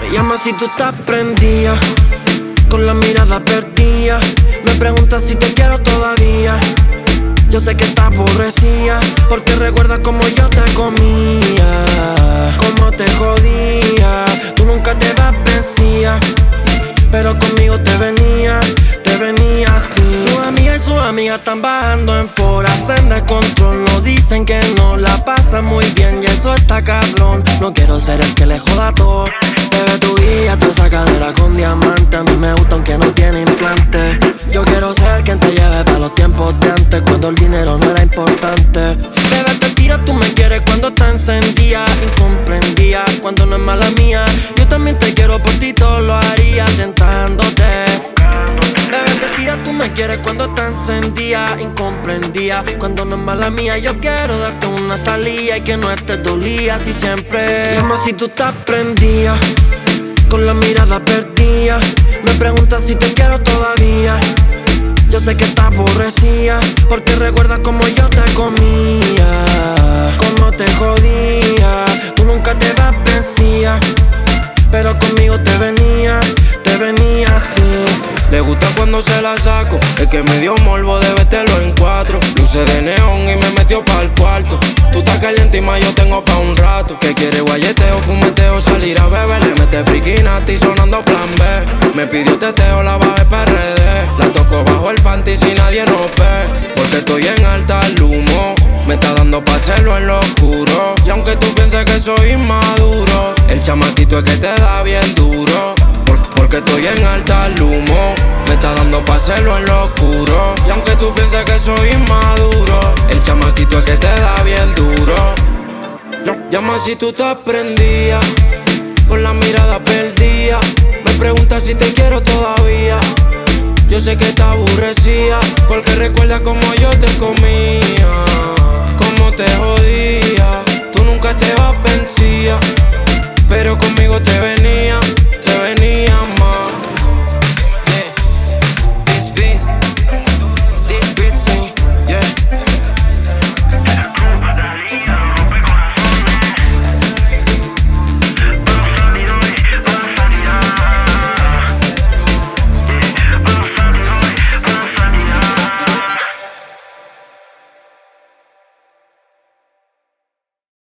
Me llama si tú estás prendida, con la mirada perdida. Me preguntas si te quiero todavía. Yo sé que estás aborrecida, porque recuerda como yo te comía, como te jodía. Tú nunca te das vencida, pero conmigo te venía, te venía así. Tu amiga y su amiga están bajando en fora, de control. No dicen que no la pasan muy bien y eso está cabrón. No quiero ser el que le joda todo. Bebe tu guía, tu esa cadera con diamante. A mí me gusta aunque no tiene implante. Yo quiero ser quien te lleve para los tiempos de antes, cuando el dinero no era importante. Bebé, te tira, tú me quieres cuando está encendida, incomprendida, encendida, incomprendida, cuando no es mala mía. Yo quiero darte una salida y que no estés dolida, así siempre. Llama si tú estás prendida con la mirada perdida. Me preguntas si te quiero todavía. Yo sé que estás aborrecida, porque recuerda como yo te comía, como te jodía. Tú nunca te das vencida, pero conmigo te venía, te venía así. Le gusta cuando se la saco. El que me dio morbo de vértelo en cuatro. Luce de neón y me metió para el cuarto. Tú estás caliente y más yo tengo pa' un rato. Que quiere guayeteo, fumeteo, salir a beber. Le mete friquina y sonando plan B. Me pidió teteo, la bajé PRD. La toco bajo el panty si nadie nos ve. Porque estoy en alta humo. Me está dando pa' hacerlo en lo oscuro. Y aunque tú pienses que soy inmaduro, el chamaquito es que te da bien duro. Por- porque estoy en alta humo. Me está dando pa' hacerlo en lo oscuro. Y aunque tú pienses que soy inmaduro, el chamaquito es que te da bien duro. Llama si tú estás prendida, con la mirada perdida. Me preguntas si te quiero todavía. Yo sé que estás aburrecida, porque recuerda como yo te comía, como te jodía. Tú nunca te vas vencida, pero conmigo